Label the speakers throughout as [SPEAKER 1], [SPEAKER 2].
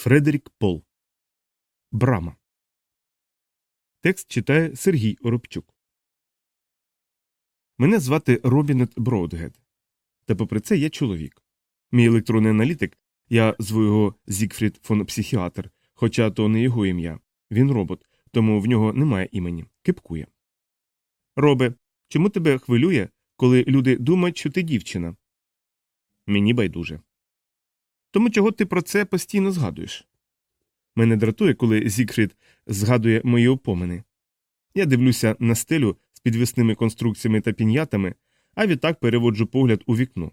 [SPEAKER 1] Фредерік Пол. Брама. Текст читає Сергій Оробчук. Мене звати Робінет Броудгед. Та попри це я чоловік. Мій електронний аналітик, я зву його Зігфрід фон Психіатр, хоча то не його ім'я. Він робот, тому в нього немає імені. Кепкує. Робе, чому тебе хвилює, коли люди думають, що ти дівчина? Мені байдуже. Тому чого ти про це постійно згадуєш? Мене дратує, коли Зігфрід згадує мої опомини. Я дивлюся на стелю з підвісними конструкціями та пін'ятами, а відтак переводжу погляд у вікно.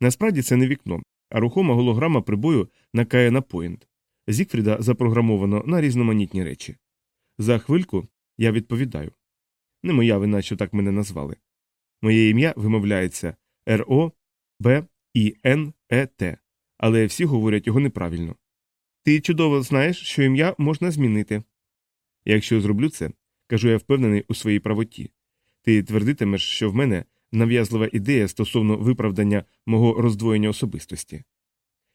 [SPEAKER 1] Насправді це не вікно, а рухома голограма прибою накає на поінт. Зігфріда запрограмовано на різноманітні речі. За хвильку я відповідаю. Не моя вина, що так мене назвали. Моє ім'я вимовляється Р-О Б І Н Е Т, але всі говорять його неправильно. Ти чудово знаєш, що ім'я можна змінити. Якщо зроблю це, кажу я впевнений у своїй правоті. Ти твердитимеш, що в мене нав'язлива ідея стосовно виправдання мого роздвоєння особистості.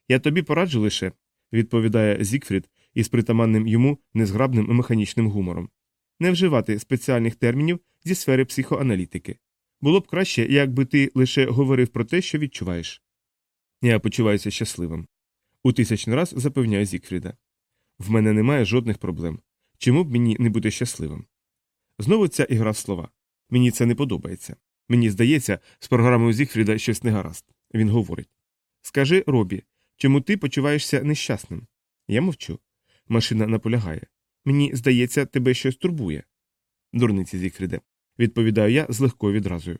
[SPEAKER 1] Я тобі пораджу лише, відповідає Зігфрід із притаманним йому незграбним механічним гумором, не вживати спеціальних термінів зі сфери психоаналітики. Було б краще, якби ти лише говорив про те, що відчуваєш. Я почуваюся щасливим. У тисячний раз запевняю Зікфріда. В мене немає жодних проблем. Чому б мені не бути щасливим? Знову ця ігра слова. Мені це не подобається. Мені здається, з програмою Зігфріда щось не гаразд. Він говорить Скажи, Робі, чому ти почуваєшся нещасним? Я мовчу. Машина наполягає. Мені здається, тебе щось турбує. Дурниці Зігфріде. Відповідаю я з легкою відразою.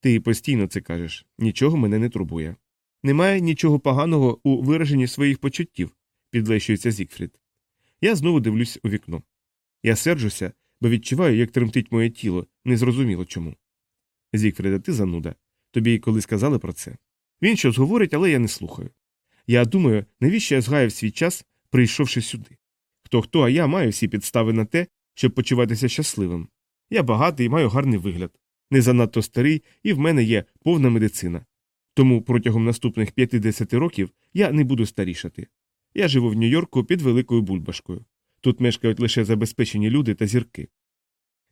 [SPEAKER 1] Ти постійно це кажеш, нічого мене не турбує. Немає нічого поганого у вираженні своїх почуттів, підлещується Зігфрід. Я знову дивлюсь у вікно. Я сержуся, бо відчуваю, як тремтить моє тіло, незрозуміло чому. Зігфріда, ти зануда. Тобі коли сказали про це. Він щось говорить, але я не слухаю. Я думаю, навіщо я згаяв свій час, прийшовши сюди. Хто хто, а я маю всі підстави на те, щоб почуватися щасливим. Я багатий і маю гарний вигляд, не занадто старий, і в мене є повна медицина. Тому протягом наступних 50 років я не буду старішати. Я живу в Нью-Йорку під великою бульбашкою. Тут мешкають лише забезпечені люди та зірки.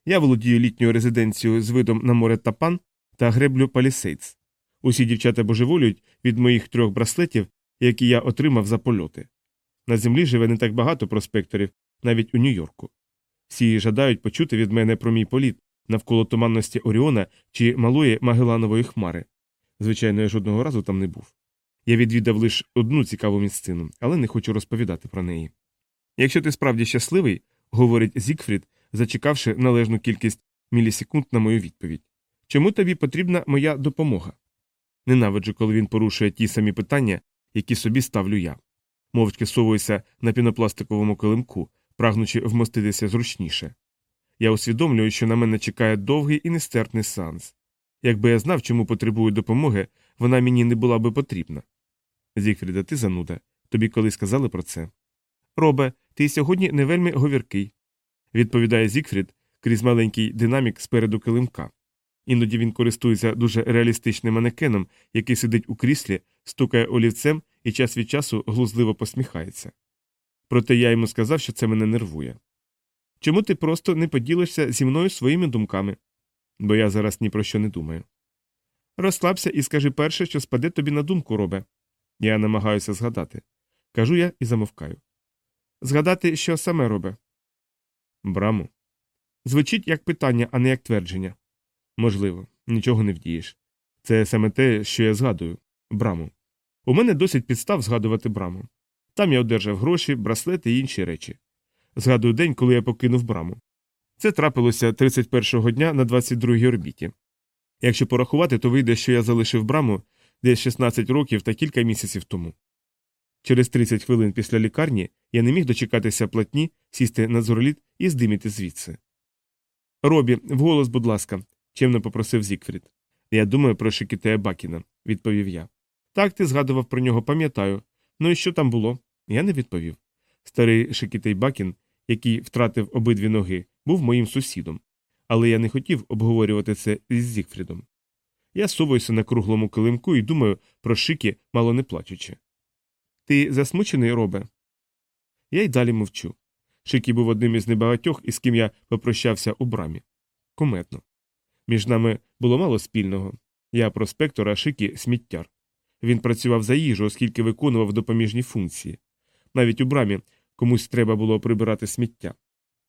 [SPEAKER 1] Я володію літньою резиденцією з видом на море Тапан та греблю Палісейдс. Усі дівчата божеволюють від моїх трьох браслетів, які я отримав за польоти. На землі живе не так багато проспекторів, навіть у Нью-Йорку. Всі жадають почути від мене про мій політ навколо туманності Оріона чи малої Магеланової хмари. Звичайно, я жодного разу там не був. Я відвідав лише одну цікаву місцину, але не хочу розповідати про неї. Якщо ти справді щасливий, говорить Зігфрід, зачекавши належну кількість мілісекунд на мою відповідь. Чому тобі потрібна моя допомога? Ненавиджу, коли він порушує ті самі питання, які собі ставлю я. Мовчки совуюся на пінопластиковому килимку, прагнучи вмоститися зручніше. Я усвідомлюю, що на мене чекає довгий і нестерпний сеанс. Якби я знав, чому потребую допомоги, вона мені не була би потрібна. Зігфріда, ти зануда. Тобі колись сказали про це. Робе, ти сьогодні не вельми говіркий, відповідає Зігфрід крізь маленький динамік спереду килимка. Іноді він користується дуже реалістичним манекеном, який сидить у кріслі, стукає олівцем і час від часу глузливо посміхається. Проте я йому сказав, що це мене нервує. Чому ти просто не поділишся зі мною своїми думками? Бо я зараз ні про що не думаю. Розслабся і скажи перше, що спаде тобі на думку, робе. Я намагаюся згадати. Кажу я і замовкаю. Згадати, що саме робе? Браму. Звучить як питання, а не як твердження. Можливо, нічого не вдієш. Це саме те, що я згадую браму. У мене досить підстав згадувати браму. Там я одержав гроші, браслети і інші речі. Згадую день, коли я покинув браму. Це трапилося 31-го дня на 22-й орбіті. Якщо порахувати, то вийде, що я залишив браму десь 16 років та кілька місяців тому. Через 30 хвилин після лікарні я не міг дочекатися платні, сісти на зорліт і здиміти звідси. Робі, вголос, будь ласка, чемно попросив Зікфрід. Я думаю про Шикітея Бакіна, відповів я. Так, ти згадував про нього, пам'ятаю. Ну і що там було? Я не відповів. Старий Шикітей Бакін, який втратив обидві ноги, був моїм сусідом, але я не хотів обговорювати це із Зігфрідом. Я совуюся на круглому килимку і думаю про шики, мало не плачучи. Ти засмучений, робе? Я й далі мовчу. Шикі був одним із небагатьох, із ким я попрощався у брамі. Кометно. Між нами було мало спільного. Я проспектор, а Шикі сміттяр. Він працював за їжу, оскільки виконував допоміжні функції. Навіть у брамі комусь треба було прибирати сміття.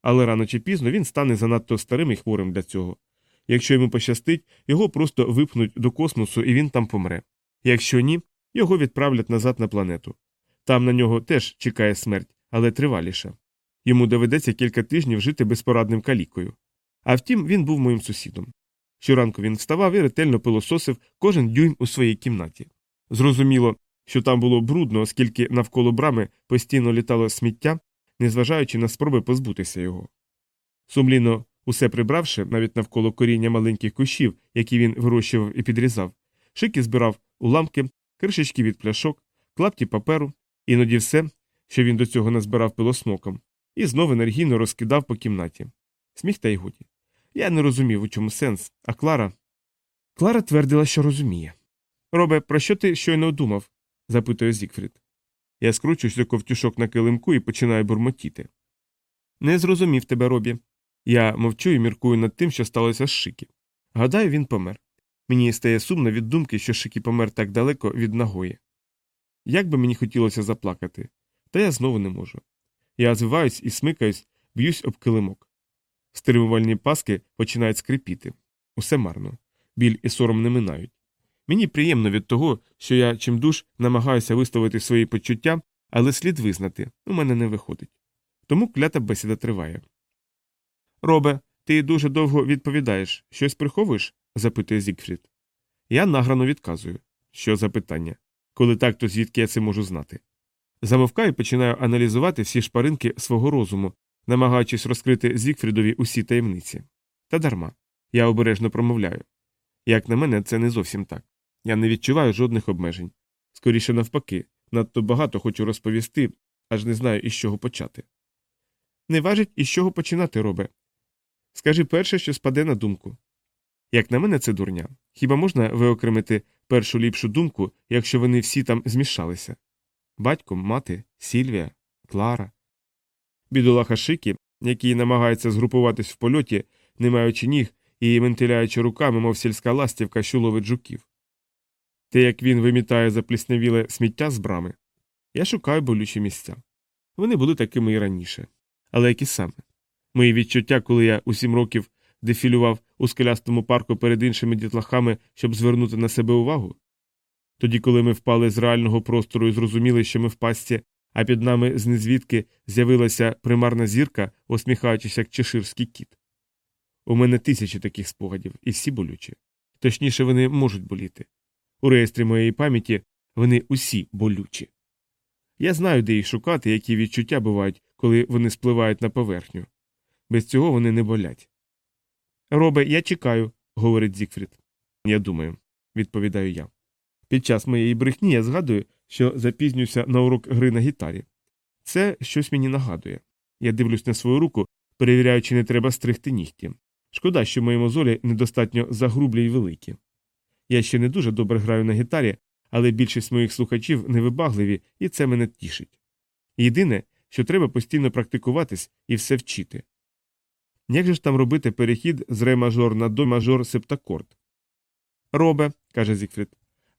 [SPEAKER 1] Але рано чи пізно він стане занадто старим і хворим для цього. Якщо йому пощастить, його просто випнуть до космосу і він там помре. Якщо ні, його відправлять назад на планету. Там на нього теж чекає смерть, але триваліша. Йому доведеться кілька тижнів жити безпорадним калікою. А втім, він був моїм сусідом. Щоранку він вставав і ретельно пилососив кожен дюйм у своїй кімнаті. Зрозуміло, що там було брудно, оскільки навколо брами постійно літало сміття, незважаючи на спроби позбутися його. Сумлінно усе прибравши, навіть навколо коріння маленьких кущів, які він вирощував і підрізав, шики збирав уламки, кришечки від пляшок, клапті паперу, іноді все, що він до цього назбирав пилосмоком, і знов енергійно розкидав по кімнаті. Сміх та й годі. Я не розумів, у чому сенс, а Клара. Клара твердила, що розуміє. Робе, про що ти щойно думав? запитує Зікфрід. Я скручуюся ковтюшок на килимку і починаю бурмотіти. Не зрозумів тебе, Робі. Я мовчу і міркую над тим, що сталося з Шикі. Гадаю, він помер. Мені стає сумно від думки, що Шикі помер так далеко від нагої. Як би мені хотілося заплакати, та я знову не можу. Я звиваюсь і смикаюсь, б'юсь об килимок. Стримувальні паски починають скрипіти. Усе марно. Біль і сором не минають. Мені приємно від того, що я чимдуж намагаюся висловити свої почуття, але слід визнати, у мене не виходить. Тому клята бесіда триває. Робе, ти дуже довго відповідаєш, щось приховуєш? запитує Зікфрід. Я награно відказую. Що за питання? Коли так, то звідки я це можу знати? Замовкаю і починаю аналізувати всі шпаринки свого розуму, намагаючись розкрити Зікфрідові усі таємниці. Та дарма. Я обережно промовляю. Як на мене, це не зовсім так. Я не відчуваю жодних обмежень. Скоріше навпаки, надто багато хочу розповісти, аж не знаю, із чого почати. Не важить, із чого починати, робе. Скажи перше, що спаде на думку. Як на мене, це дурня. Хіба можна виокремити першу ліпшу думку, якщо вони всі там змішалися? Батько, мати, Сільвія, Клара. Бідолаха Шикі, який намагається згрупуватись в польоті, не маючи ніг і ментиляючи руками, мов сільська ластівка, що ловить жуків. Те, як він вимітає запліснявіле сміття з брами. Я шукаю болючі місця. Вони були такими і раніше. Але які саме? Мої відчуття, коли я у сім років дефілював у скелястому парку перед іншими дітлахами, щоб звернути на себе увагу? Тоді, коли ми впали з реального простору і зрозуміли, що ми в пастці, а під нами з незвідки з'явилася примарна зірка, усміхаючись як чеширський кіт. У мене тисячі таких спогадів, і всі болючі. Точніше, вони можуть боліти. У реєстрі моєї пам'яті вони усі болючі. Я знаю, де їх шукати, які відчуття бувають, коли вони спливають на поверхню. Без цього вони не болять. Робе, я чекаю, говорить Зікфрід. Я думаю, відповідаю я. Під час моєї брехні я згадую, що запізнюся на урок гри на гітарі. Це щось мені нагадує. Я дивлюсь на свою руку, перевіряю, чи не треба стригти нігті. Шкода, що мої мозолі недостатньо загрублі й великі. Я ще не дуже добре граю на гітарі, але більшість моїх слухачів невибагливі, і це мене тішить. Єдине, що треба постійно практикуватись і все вчити. Як же ж там робити перехід з ре мажор на до мажор септакорд? Робе, каже Зікфрід,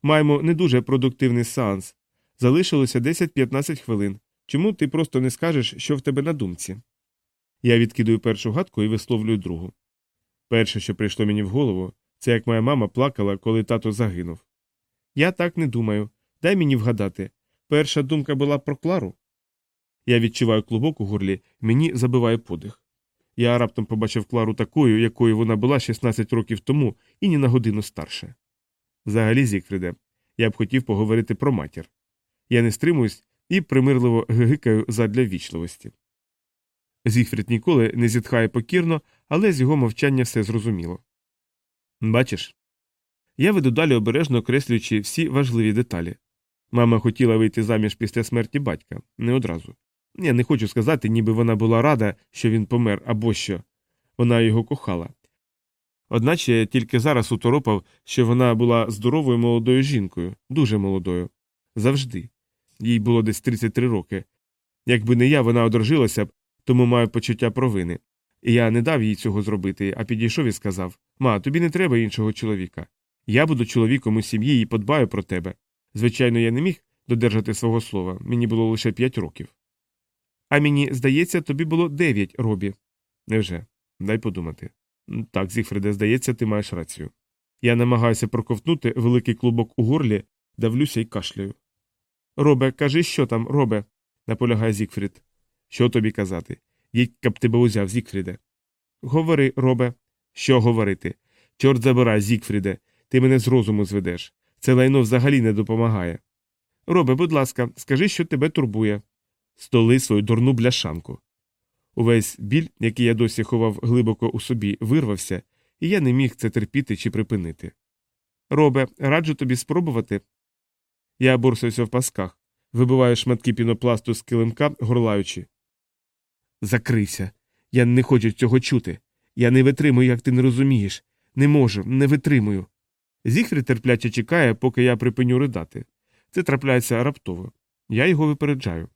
[SPEAKER 1] маємо не дуже продуктивний сеанс. Залишилося 10-15 хвилин. Чому ти просто не скажеш, що в тебе на думці? Я відкидую першу гадку і висловлюю другу. Перше, що прийшло мені в голову, це як моя мама плакала, коли тато загинув. Я так не думаю. Дай мені вгадати. Перша думка була про Клару. Я відчуваю клубок у горлі, мені забиває подих. Я раптом побачив Клару такою, якою вона була 16 років тому і ні на годину старше. Взагалі, Зікфріде, я б хотів поговорити про матір. Я не стримуюсь і примирливо гигикаю задля вічливості. Зігфрід ніколи не зітхає покірно, але з його мовчання все зрозуміло. Бачиш, я веду далі обережно окреслюючи всі важливі деталі. Мама хотіла вийти заміж після смерті батька, не одразу. Я не хочу сказати, ніби вона була рада, що він помер або що. Вона його кохала. Одначе я тільки зараз уторопав, що вона була здоровою молодою жінкою, дуже молодою. Завжди. Їй було десь 33 роки. Якби не я, вона одружилася б, тому маю почуття провини. І я не дав їй цього зробити, а підійшов і сказав Ма, тобі не треба іншого чоловіка. Я буду чоловіком у сім'ї і подбаю про тебе. Звичайно, я не міг додержати свого слова, мені було лише п'ять років. А мені здається, тобі було дев'ять, Робі. Невже? Дай подумати. Так, Зігфриде, здається, ти маєш рацію. Я намагаюся проковтнути великий клубок у горлі, давлюся і кашляю. Робе, кажи, що там, робе, наполягає Зігфрід. Що тобі казати? Дідька б тебе узяв, Зігфріде. Говори, робе. Що говорити? Чорт забирай, Зігфріде, ти мене з розуму зведеш. Це лайно взагалі не допомагає. Робе, будь ласка, скажи, що тебе турбує. Стули свою дурну бляшанку. Увесь біль, який я досі ховав глибоко у собі, вирвався, і я не міг це терпіти чи припинити. Робе, раджу тобі спробувати. Я борсаюся в пасках, вибиваю шматки пінопласту з килимка, горлаючи. Закрийся. Я не хочу цього чути. Я не витримую, як ти не розумієш. Не можу, не витримую. Зігфрід терпляче чекає, поки я припиню ридати. Це трапляється раптово. Я його випереджаю.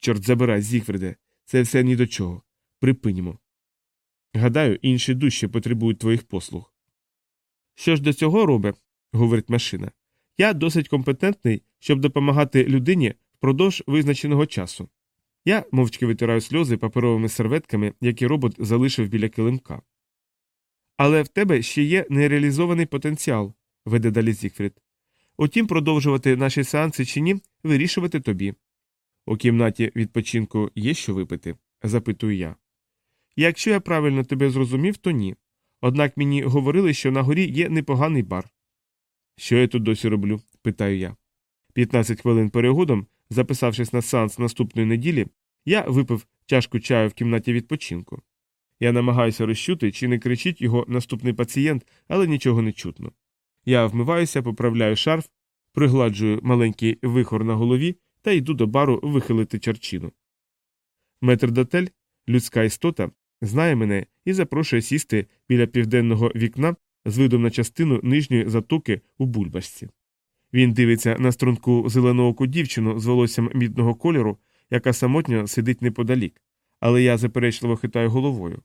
[SPEAKER 1] Чорт забирай, Зігфриде, це все ні до чого. Припинімо. Гадаю, інші душі потребують твоїх послуг. Що ж до цього робить, говорить машина. Я досить компетентний, щоб допомагати людині впродовж визначеного часу. Я мовчки витираю сльози паперовими серветками, які робот залишив біля килимка. Але в тебе ще є нереалізований потенціал, веде далі Зігфрід. Утім, продовжувати наші сеанси чи ні, вирішувати тобі. У кімнаті відпочинку є що випити? запитую я. Якщо я правильно тебе зрозумів, то ні. Однак мені говорили, що на горі є непоганий бар. Що я тут досі роблю? питаю я. 15 хвилин перегодом, записавшись на сеанс наступної неділі, я випив чашку чаю в кімнаті відпочинку. Я намагаюся розчути, чи не кричить його наступний пацієнт, але нічого не чутно. Я вмиваюся, поправляю шарф, пригладжую маленький вихор на голові та йду до бару вихилити чарчину. Метрдотель, людська істота, знає мене і запрошує сісти біля південного вікна з видом на частину нижньої затоки у бульбашці. Він дивиться на струнку зеленооку дівчину з волоссям мідного кольору, яка самотньо сидить неподалік, але я заперечливо хитаю головою.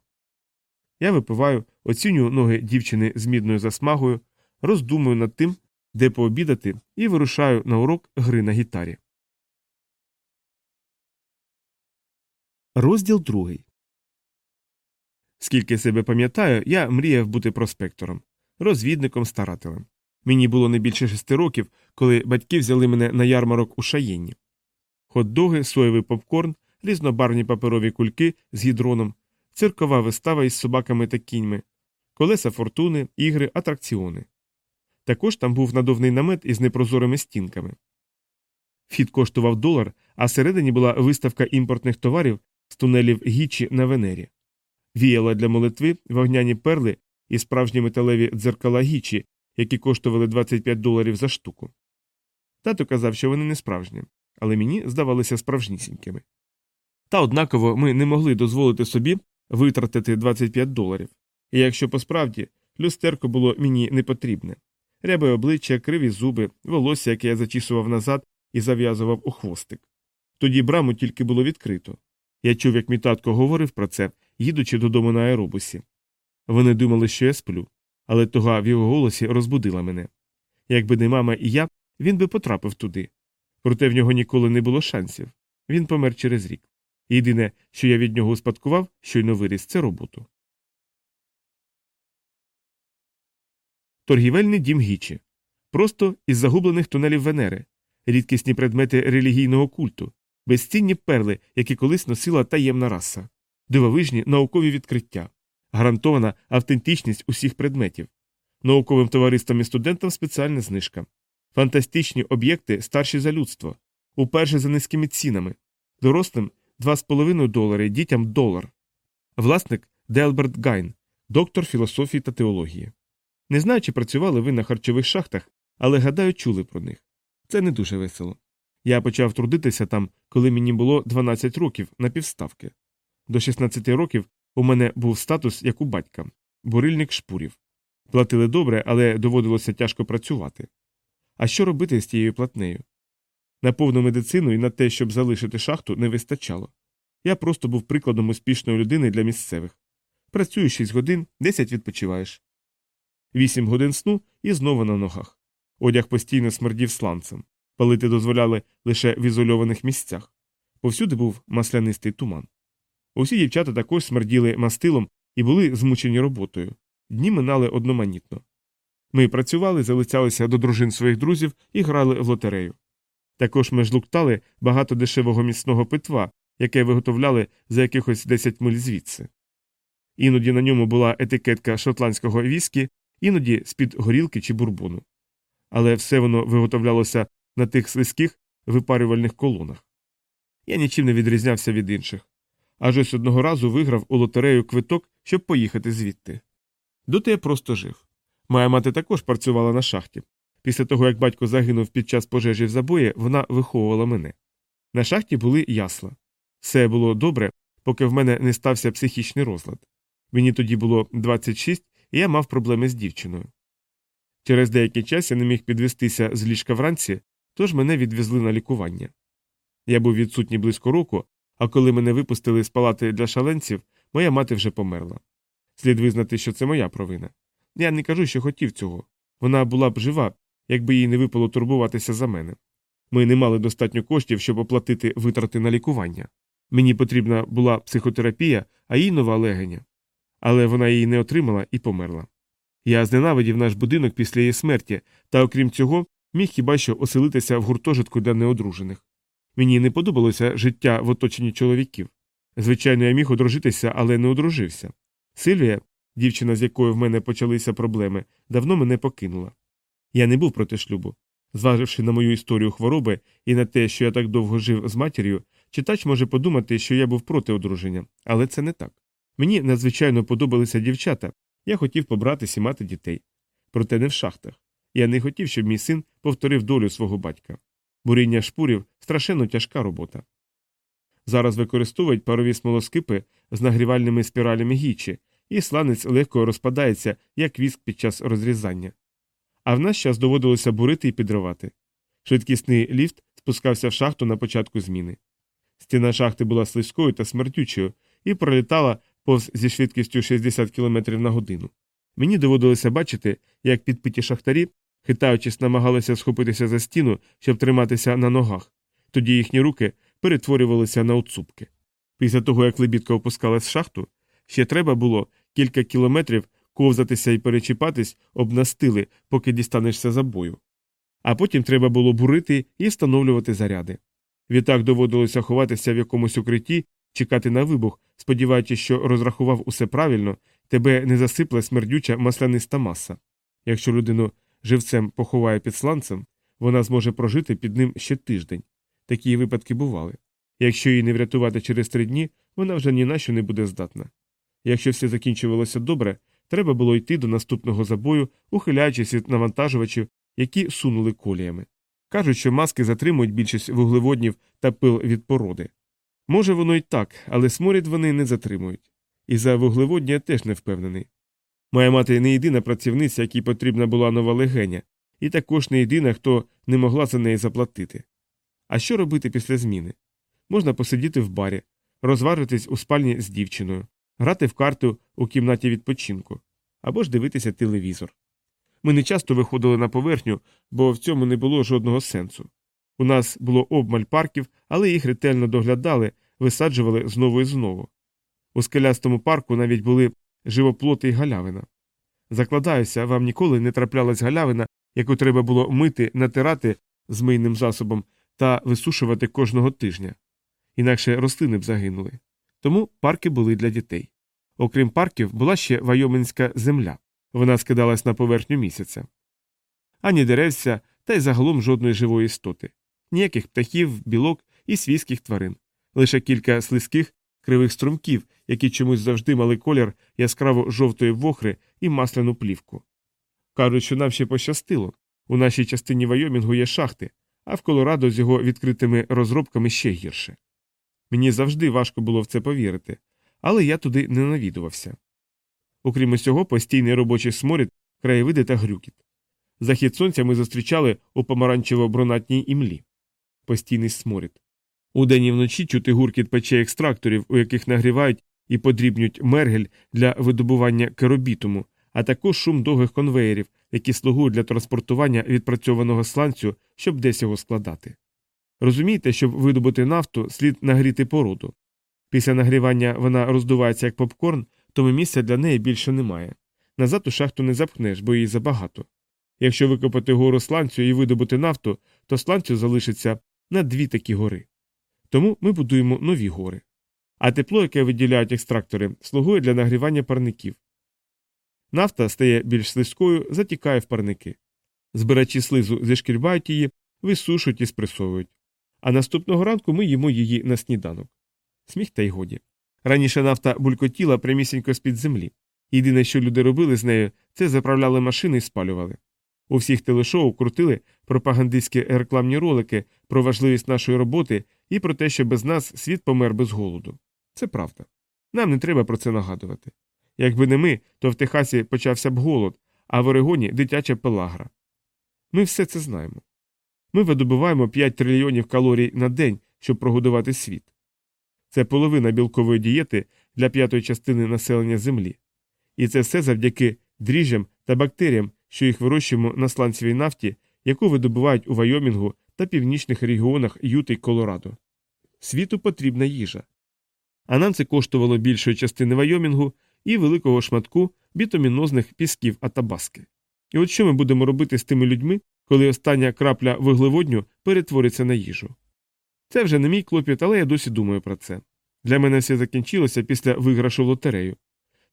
[SPEAKER 1] Я випиваю, оцінюю ноги дівчини з мідною засмагою, роздумую над тим, де пообідати, і вирушаю на урок гри на гітарі. Розділ другий. Скільки себе пам'ятаю, я мріяв бути проспектором, розвідником старателем. Мені було не більше шести років, коли батьки взяли мене на ярмарок у шаєнні. Хот-доги, соєвий попкорн, різнобарвні паперові кульки з гідроном, циркова вистава із собаками та кіньми, колеса фортуни, ігри, атракціони. Також там був надовний намет із непрозорими стінками. Вхід коштував долар, а всередині була виставка імпортних товарів з тунелів Гічі на Венері. Віяла для молитви вогняні перли і справжні металеві дзеркала Гічі, які коштували 25 доларів за штуку. Тато казав, що вони не справжні, але мені здавалися справжнісінькими. Та однаково ми не могли дозволити собі витратити 25 доларів, і якщо посправді люстерко було мені не потрібне рябе обличчя, криві зуби, волосся, яке я зачісував назад і зав'язував у хвостик. Тоді браму тільки було відкрито. Я чув, як мій татко говорив про це, їдучи додому на аеробусі. Вони думали, що я сплю, але туга в його голосі розбудила мене. Якби не мама і я, він би потрапив туди. Проте в нього ніколи не було шансів. Він помер через рік. Єдине, що я від нього успадкував, щойно виріс, це роботу. Торгівельний дім Гічі. Просто із загублених тунелів Венери, рідкісні предмети релігійного культу, безцінні перли, які колись носила таємна раса, дивовижні наукові відкриття, гарантована автентичність усіх предметів, науковим товариствам і студентам спеціальна знижка, фантастичні об'єкти старші за людство, уперше за низькими цінами, дорослим 2,5 долари, дітям долар. Власник Делберт Гайн, доктор філософії та теології. Не знаю, чи працювали ви на харчових шахтах, але гадаю, чули про них. Це не дуже весело. Я почав трудитися там, коли мені було 12 років на півставки. До 16 років у мене був статус як у батька бурильник шпурів. Платили добре, але доводилося тяжко працювати. А що робити з тією платнею? На повну медицину і на те, щоб залишити шахту, не вистачало. Я просто був прикладом успішної людини для місцевих. Працюєш 6 годин, 10 відпочиваєш. 8 годин сну і знову на ногах. Одяг постійно смердів сланцем. Палити дозволяли лише в ізольованих місцях. Повсюди був маслянистий туман. Усі дівчата також смерділи мастилом і були змучені роботою. Дні минали одноманітно. Ми працювали, залицялися до дружин своїх друзів і грали в лотерею. Також ми жлуктали багато дешевого міцного питва, яке виготовляли за якихось 10 миль звідси. Іноді на ньому була етикетка шотландського віскі, іноді з-під горілки чи бурбону. Але все воно виготовлялося на тих слизьких випарювальних колонах. Я нічим не відрізнявся від інших. Аж ось одного разу виграв у лотерею квиток, щоб поїхати звідти. Доти я просто жив. Моя мати також працювала на шахті. Після того, як батько загинув під час пожежі в забої, вона виховувала мене. На шахті були ясла. Все було добре, поки в мене не стався психічний розлад. Мені тоді було 26, і я мав проблеми з дівчиною. Через деякий час я не міг підвестися з ліжка вранці, тож мене відвезли на лікування. Я був відсутній близько року, а коли мене випустили з палати для шаленців, моя мати вже померла. Слід визнати, що це моя провина. Я не кажу, що хотів цього. Вона була б жива, якби їй не випало турбуватися за мене. Ми не мали достатньо коштів, щоб оплатити витрати на лікування. Мені потрібна була психотерапія, а їй нова легеня. Але вона її не отримала і померла. Я зненавидів наш будинок після її смерті, та окрім цього, міг хіба що оселитися в гуртожитку для неодружених. Мені не подобалося життя в оточенні чоловіків. Звичайно, я міг одружитися, але не одружився. Сильвія, дівчина, з якою в мене почалися проблеми, давно мене покинула. Я не був проти шлюбу. Зваживши на мою історію хвороби і на те, що я так довго жив з матір'ю, читач може подумати, що я був проти одруження, але це не так. Мені надзвичайно подобалися дівчата, я хотів побратись і мати дітей. Проте не в шахтах. Я не хотів, щоб мій син повторив долю свого батька. Буріння шпурів страшенно тяжка робота. Зараз використовують парові смолоскипи з нагрівальними спіралями гічі, і сланець легко розпадається, як віск під час розрізання. А в наш час доводилося бурити і підривати. Швидкісний ліфт спускався в шахту на початку зміни. Стіна шахти була слизькою та смертючою і пролітала повз зі швидкістю 60 км на годину. Мені доводилося бачити, як підпиті шахтарі, хитаючись, намагалися схопитися за стіну, щоб триматися на ногах, тоді їхні руки перетворювалися на оцупки. Після того, як лебідка опускалась в шахту, ще треба було кілька кілометрів ковзатися і перечіпатись об настили, поки дістанешся за бою. А потім треба було бурити і встановлювати заряди. Відтак доводилося ховатися в якомусь укритті, чекати на вибух, сподіваючись, що розрахував усе правильно, тебе не засипле смердюча масляниста маса. Якщо людину живцем поховає під сланцем, вона зможе прожити під ним ще тиждень. Такі випадки бували. Якщо її не врятувати через три дні, вона вже ні на що не буде здатна. Якщо все закінчувалося добре, треба було йти до наступного забою, ухиляючись від навантажувачів, які сунули коліями. Кажуть, що маски затримують більшість вуглеводнів та пил від породи. Може, воно й так, але сморід вони не затримують. І за вуглеводні я теж не впевнений. Моя мати не єдина працівниця, якій потрібна була нова легеня, і також не єдина, хто не могла за неї заплатити. А що робити після зміни? Можна посидіти в барі, розважитись у спальні з дівчиною, грати в карту у кімнаті відпочинку або ж дивитися телевізор. Ми не часто виходили на поверхню, бо в цьому не було жодного сенсу. У нас було обмаль парків, але їх ретельно доглядали, висаджували знову і знову. У скелястому парку навіть були живоплоти й галявина. Закладаюся, вам ніколи не траплялась галявина, яку треба було мити, натирати з мийним засобом та висушувати кожного тижня. Інакше рослини б загинули. Тому парки були для дітей. Окрім парків, була ще Вайоминська земля. Вона скидалась на поверхню місяця. Ані деревця, та й загалом жодної живої істоти, ніяких птахів, білок і свійських тварин, лише кілька слизьких кривих струмків, які чомусь завжди мали колір яскраво жовтої вохри і масляну плівку. Кажуть, що нам ще пощастило. У нашій частині Вайомінгу є шахти, а в Колорадо з його відкритими розробками ще гірше. Мені завжди важко було в це повірити, але я туди не навідувався. Окрім усього, постійний робочий сморід, краєвиди та грюкіт. Захід сонця ми зустрічали у помаранчево бронатній імлі. постійний сморід. Удень і вночі чути гуркіт печей екстракторів, у яких нагрівають і подрібнюють мергель для видобування керобітуму, а також шум довгих конвеєрів, які слугують для транспортування відпрацьованого сланцю, щоб десь його складати. Розумієте, щоб видобути нафту, слід нагріти породу. Після нагрівання вона роздувається як попкорн, тому місця для неї більше немає. Назад у шахту не запхнеш, бо її забагато. Якщо викопати гору сланцю і видобути нафту, то сланцю залишиться на дві такі гори. Тому ми будуємо нові гори. А тепло, яке виділяють екстрактори, слугує для нагрівання парників. Нафта стає більш слизькою, затікає в парники. Збирачі слизу зішкільбають її, висушують і спресовують. А наступного ранку ми їмо її на сніданок. Сміх та й годі. Раніше нафта булькотіла прямісінько з-під землі. Єдине, що люди робили з нею, це заправляли машини і спалювали. У всіх телешоу крутили пропагандистські рекламні ролики про важливість нашої роботи і про те, що без нас світ помер без голоду. Це правда. Нам не треба про це нагадувати. Якби не ми, то в Техасі почався б голод, а в Орегоні дитяча пелагра. Ми все це знаємо. Ми видобуваємо 5 трильйонів калорій на день, щоб прогодувати світ. Це половина білкової дієти для п'ятої частини населення Землі. І це все завдяки дріжджам та бактеріям, що їх вирощуємо на сланцевій нафті, яку видобувають у Вайомінгу та північних регіонах Юти й Колорадо. Світу потрібна їжа. А нам це коштувало більшої частини Вайомінгу і великого шматку бітомінозних пісків Атабаски. І от що ми будемо робити з тими людьми, коли остання крапля вуглеводню перетвориться на їжу? Це вже не мій клопіт, але я досі думаю про це. Для мене все закінчилося після виграшу в лотерею.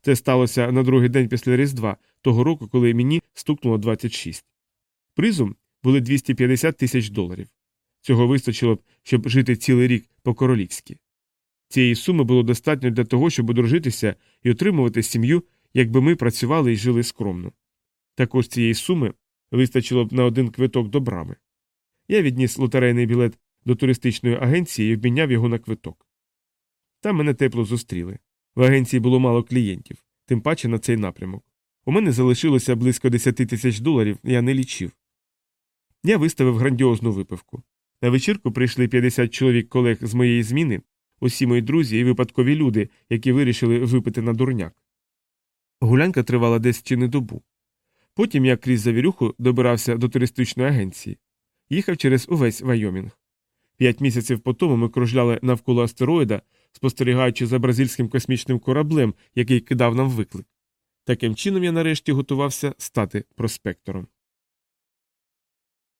[SPEAKER 1] Це сталося на другий день після Різдва, того року, коли мені стукнуло 26. Призом були 250 тисяч доларів. Цього вистачило б, щоб жити цілий рік по-королівськи. Цієї суми було достатньо для того, щоб одружитися і отримувати сім'ю, якби ми працювали і жили скромно. Також цієї суми вистачило б на один квиток до брами. Я відніс лотерейний білет до туристичної агенції і обміняв його на квиток. Там мене тепло зустріли. В агенції було мало клієнтів, тим паче на цей напрямок. У мене залишилося близько 10 тисяч доларів, я не лічив. Я виставив грандіозну випивку. На вечірку прийшли 50 чоловік колег з моєї зміни, усі мої друзі і випадкові люди, які вирішили випити на дурняк. Гулянка тривала десь чи не добу. Потім я крізь завірюху добирався до туристичної агенції, їхав через увесь Вайомінг. П'ять місяців по тому ми кружляли навколо астероїда, спостерігаючи за бразильським космічним кораблем, який кидав нам виклик. Таким чином я нарешті готувався стати проспектором.